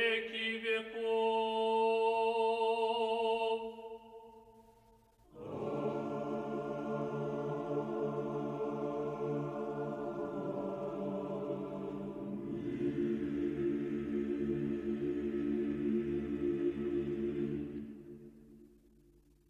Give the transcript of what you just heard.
veki ve